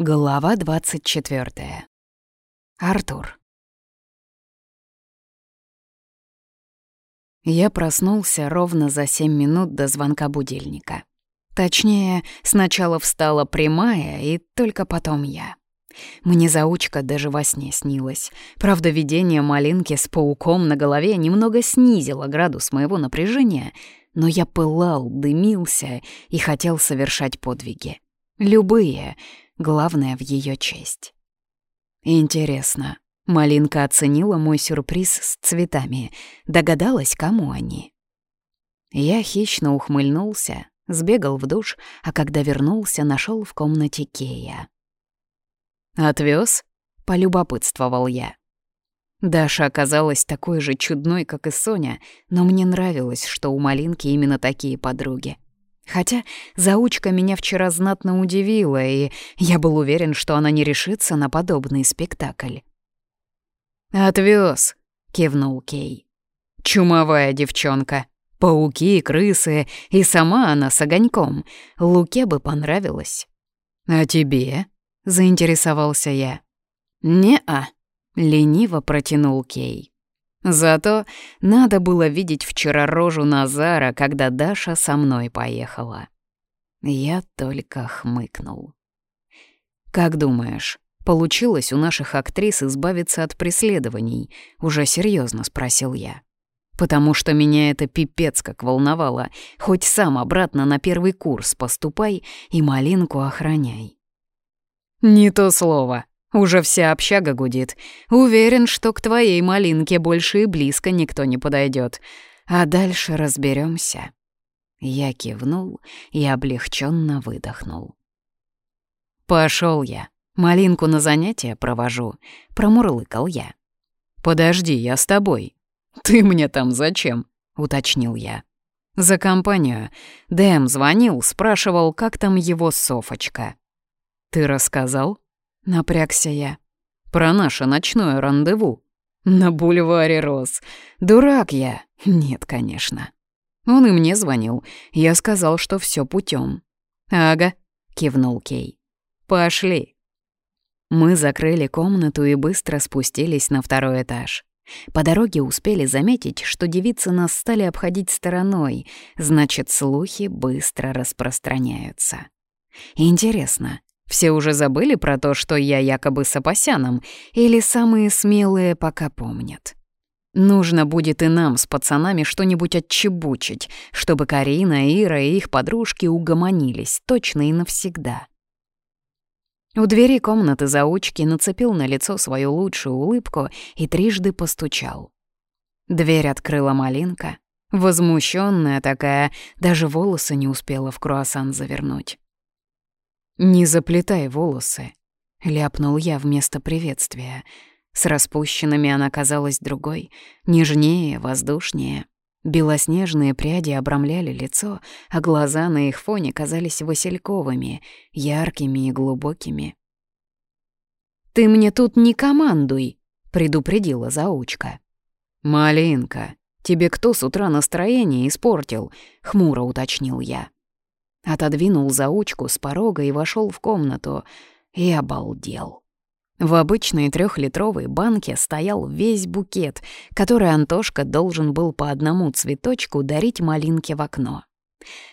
Глава 24. Артур. Я проснулся ровно за семь минут до звонка будильника. Точнее, сначала встала прямая, и только потом я. Мне заучка даже во сне снилась. Правда, видение малинки с пауком на голове немного снизило градус моего напряжения, но я пылал, дымился и хотел совершать подвиги. Любые — главное в ее честь. Интересно, Малинка оценила мой сюрприз с цветами, догадалась, кому они. Я хищно ухмыльнулся, сбегал в душ, а когда вернулся, нашел в комнате Кея. Отвез? полюбопытствовал я. Даша оказалась такой же чудной, как и Соня, но мне нравилось, что у Малинки именно такие подруги. Хотя заучка меня вчера знатно удивила, и я был уверен, что она не решится на подобный спектакль. «Отвёз», — кивнул Кей. «Чумовая девчонка. Пауки, крысы, и сама она с огоньком. Луке бы понравилось». «А тебе?» — заинтересовался я. «Не-а», — лениво протянул Кей. Зато надо было видеть вчера рожу Назара, когда Даша со мной поехала. Я только хмыкнул. «Как думаешь, получилось у наших актрис избавиться от преследований?» — уже серьезно спросил я. «Потому что меня это пипец как волновало. Хоть сам обратно на первый курс поступай и малинку охраняй». «Не то слово», уже вся общага гудит. Уверен, что к твоей малинке больше и близко никто не подойдет. А дальше разберемся. Я кивнул и облегченно выдохнул. Пошел я. Малинку на занятия провожу. Промурлыкал я. Подожди, я с тобой. Ты мне там зачем? Уточнил я. За компанию. Дэм звонил, спрашивал, как там его Софочка. Ты рассказал? Напрягся я. Про наше ночное рандеву. На бульваре Рос. Дурак я. Нет, конечно. Он и мне звонил. Я сказал, что все путем. Ага, кивнул Кей. Пошли. Мы закрыли комнату и быстро спустились на второй этаж. По дороге успели заметить, что девицы нас стали обходить стороной, значит, слухи быстро распространяются. Интересно, все уже забыли про то, что я якобы с Апасяном, или самые смелые пока помнят. Нужно будет и нам с пацанами что-нибудь отчебучить, чтобы Карина, Ира и их подружки угомонились точно и навсегда. У двери комнаты заучки нацепил на лицо свою лучшую улыбку и трижды постучал. Дверь открыла Малинка, возмущенная такая, даже волосы не успела в круассан завернуть. «Не заплетай волосы», — ляпнул я вместо приветствия. С распущенными она казалась другой, нежнее, воздушнее. Белоснежные пряди обрамляли лицо, а глаза на их фоне казались васильковыми, яркими и глубокими. «Ты мне тут не командуй», — предупредила заучка. «Малинка, тебе кто с утра настроение испортил?» — хмуро уточнил я. Отодвинул заучку с порога и вошел в комнату. И обалдел. В обычной трехлитровой банке стоял весь букет, который Антошка должен был по одному цветочку дарить малинке в окно.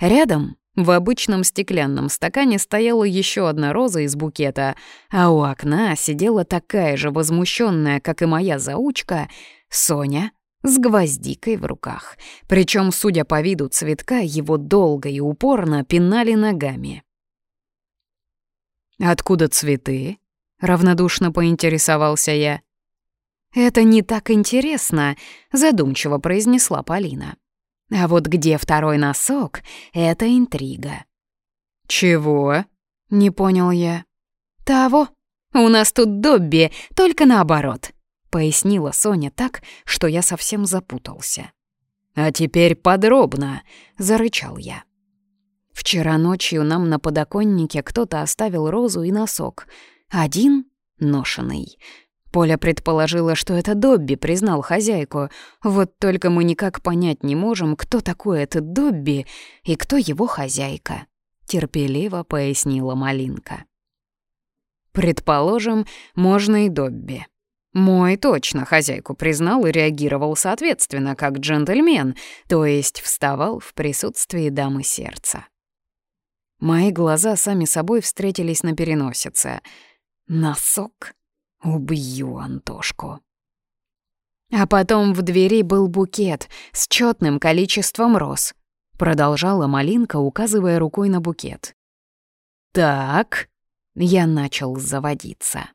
Рядом в обычном стеклянном стакане стояла еще одна роза из букета, а у окна сидела такая же возмущенная, как и моя заучка, Соня с гвоздикой в руках. Причем, судя по виду цветка, его долго и упорно пинали ногами. «Откуда цветы?» — равнодушно поинтересовался я. «Это не так интересно», — задумчиво произнесла Полина. «А вот где второй носок — это интрига». «Чего?» — не понял я. «Того. У нас тут Добби, только наоборот», — пояснила Соня так, что я совсем запутался. «А теперь подробно», — зарычал я. Вчера ночью нам на подоконнике кто-то оставил розу и носок. Один — ношенный. Поля предположила, что это Добби признал хозяйку. Вот только мы никак понять не можем, кто такой этот Добби и кто его хозяйка. Терпеливо пояснила Малинка. Предположим, можно и Добби. Мой точно хозяйку признал и реагировал соответственно, как джентльмен, то есть вставал в присутствии дамы сердца. Мои глаза сами собой встретились на переносице. Носок? Убью Антошку. А потом в двери был букет с четным количеством роз. Продолжала Малинка, указывая рукой на букет. «Так...» — я начал заводиться.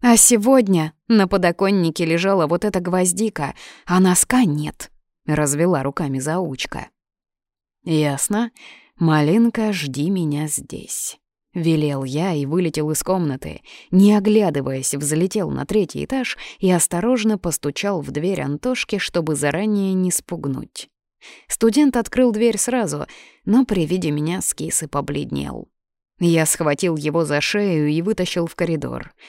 А сегодня на подоконнике лежала вот эта гвоздика, а носка нет, развела руками заучка. Ясно. Малинка, жди меня здесь. Велел я и вылетел из комнаты, не оглядываясь, взлетел на третий этаж и осторожно постучал в дверь Антошки, чтобы заранее не спугнуть. Студент открыл дверь сразу, но при виде меня скис и побледнел. Я схватил его за шею и вытащил в коридор —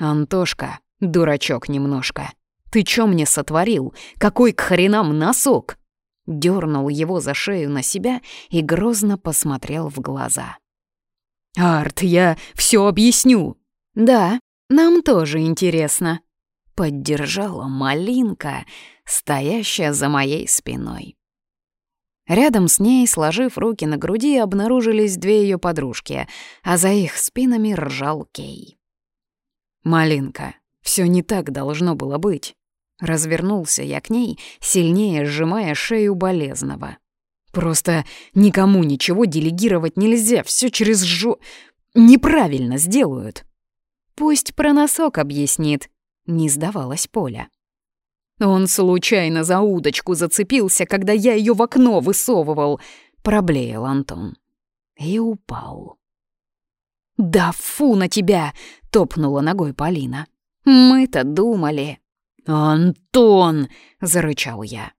«Антошка, дурачок немножко, ты чё мне сотворил? Какой к хренам носок?» Дёрнул его за шею на себя и грозно посмотрел в глаза. «Арт, я всё объясню!» «Да, нам тоже интересно», — поддержала Малинка, стоящая за моей спиной. Рядом с ней, сложив руки на груди, обнаружились две её подружки, а за их спинами ржал Кей. «Малинка, все не так должно было быть». Развернулся я к ней, сильнее сжимая шею болезного. «Просто никому ничего делегировать нельзя, все через жо... Неправильно сделают». «Пусть про носок объяснит», — не сдавалась Поля. «Он случайно за удочку зацепился, когда я ее в окно высовывал», — проблеял Антон. И упал. «Да фу на тебя!» — топнула ногой Полина. «Мы-то думали». «Антон!» — зарычал я.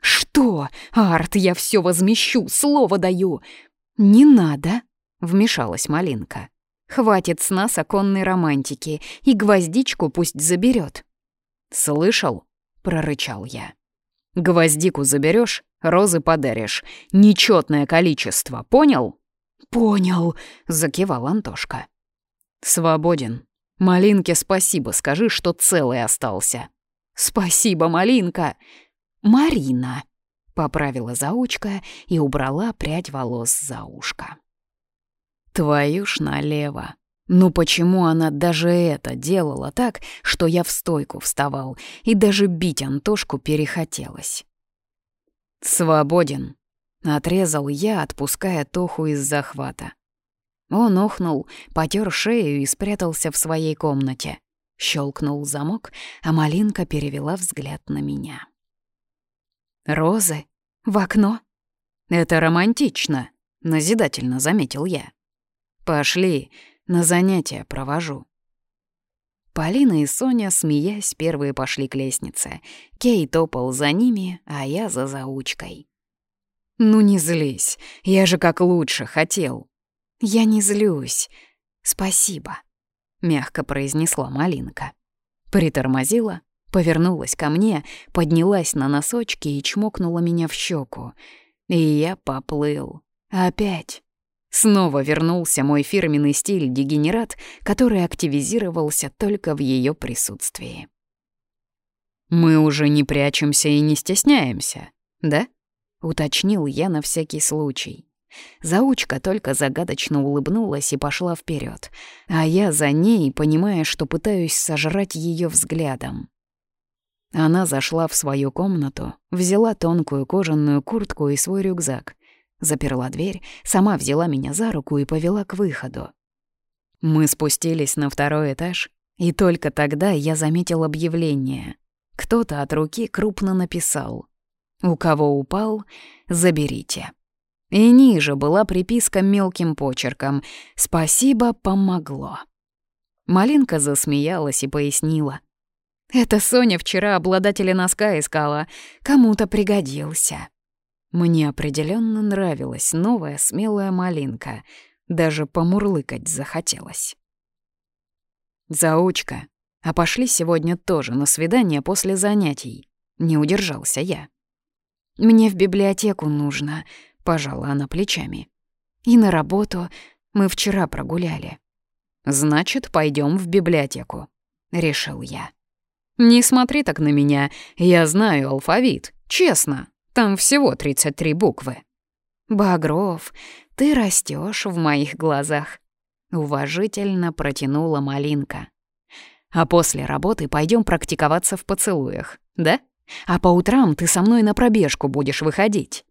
«Что? Арт, я все возмещу, слово даю!» «Не надо!» — вмешалась Малинка. «Хватит с нас оконной романтики, и гвоздичку пусть заберет. «Слышал?» — прорычал я. «Гвоздику заберешь, розы подаришь. Нечетное количество, понял?» «Понял», — закивал Антошка. «Свободен. Малинке спасибо скажи, что целый остался». «Спасибо, Малинка!» «Марина», — поправила заучка и убрала прядь волос за ушко. «Твою ж налево!» Ну почему она даже это делала так, что я в стойку вставал, и даже бить Антошку перехотелось? «Свободен», Отрезал я, отпуская Тоху из захвата. Он охнул, потер шею и спрятался в своей комнате. Щелкнул замок, а Малинка перевела взгляд на меня. «Розы? В окно? Это романтично», — назидательно заметил я. «Пошли, на занятия провожу». Полина и Соня, смеясь, первые пошли к лестнице. Кей топал за ними, а я за заучкой. «Ну не злись, я же как лучше хотел». «Я не злюсь. Спасибо», — мягко произнесла Малинка. Притормозила, повернулась ко мне, поднялась на носочки и чмокнула меня в щеку. И я поплыл. Опять. Снова вернулся мой фирменный стиль дегенерат, который активизировался только в ее присутствии. «Мы уже не прячемся и не стесняемся, да?» — уточнил я на всякий случай. Заучка только загадочно улыбнулась и пошла вперед, а я за ней, понимая, что пытаюсь сожрать ее взглядом. Она зашла в свою комнату, взяла тонкую кожаную куртку и свой рюкзак, заперла дверь, сама взяла меня за руку и повела к выходу. Мы спустились на второй этаж, и только тогда я заметил объявление. Кто-то от руки крупно написал у кого упал, заберите. И ниже была приписка мелким почерком «Спасибо, помогло». Малинка засмеялась и пояснила. «Это Соня вчера обладателя носка искала. Кому-то пригодился». Мне определенно нравилась новая смелая малинка. Даже помурлыкать захотелось. «Заучка, а пошли сегодня тоже на свидание после занятий?» Не удержался я. «Мне в библиотеку нужно», — пожала она плечами. «И на работу мы вчера прогуляли». Значит, пойдем в библиотеку», — решил я. «Не смотри так на меня, я знаю алфавит, честно, там всего 33 буквы». «Багров, ты растешь в моих глазах», — уважительно протянула Малинка. «А после работы пойдем практиковаться в поцелуях, да? А по утрам ты со мной на пробежку будешь выходить».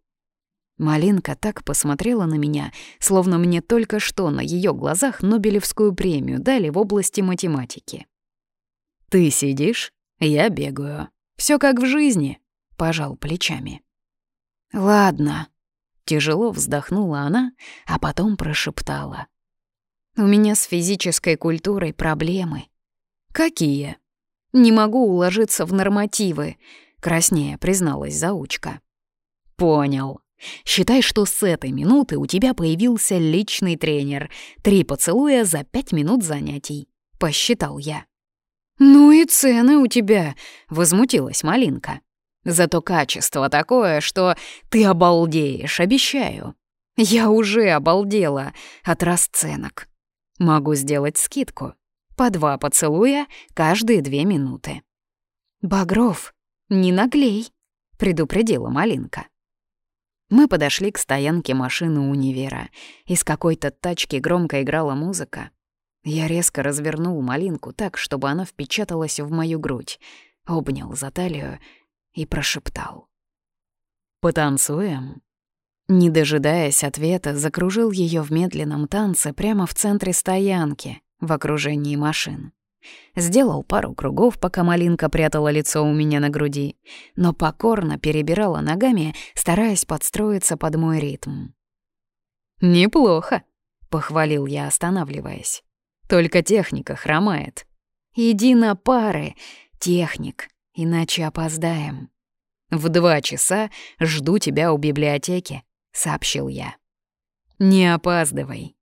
Малинка так посмотрела на меня, словно мне только что на ее глазах Нобелевскую премию дали в области математики. «Ты сидишь, я бегаю. Все как в жизни», — пожал плечами. «Ладно», — тяжело вздохнула она, а потом прошептала. «У меня с физической культурой проблемы». «Какие?» «Не могу уложиться в нормативы», — краснее призналась заучка. «Понял», Считай, что с этой минуты у тебя появился личный тренер. Три поцелуя за пять минут занятий. Посчитал я. «Ну и цены у тебя», — возмутилась Малинка. «Зато качество такое, что ты обалдеешь, обещаю». «Я уже обалдела от расценок. Могу сделать скидку. По два поцелуя каждые две минуты». «Багров, не наглей», — предупредила Малинка. Мы подошли к стоянке машины универа. Из какой-то тачки громко играла музыка. Я резко развернул малинку так, чтобы она впечаталась в мою грудь, обнял за талию и прошептал. «Потанцуем?» Не дожидаясь ответа, закружил ее в медленном танце прямо в центре стоянки, в окружении машин. Сделал пару кругов, пока малинка прятала лицо у меня на груди, но покорно перебирала ногами, стараясь подстроиться под мой ритм. «Неплохо», — похвалил я, останавливаясь. «Только техника хромает. Иди на пары, техник, иначе опоздаем». «В два часа жду тебя у библиотеки», — сообщил я. «Не опаздывай».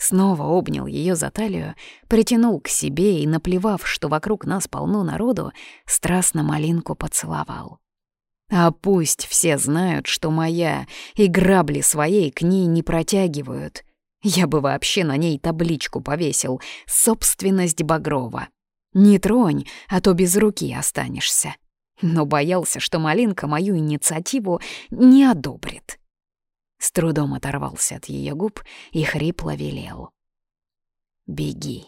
Снова обнял ее за талию, притянул к себе и, наплевав, что вокруг нас полно народу, страстно малинку поцеловал. А пусть все знают, что моя, и грабли своей к ней не протягивают. Я бы вообще на ней табличку повесил «Собственность Багрова». Не тронь, а то без руки останешься. Но боялся, что Малинка мою инициативу не одобрит. С трудом оторвался от ее губ и хрипло велел. «Беги».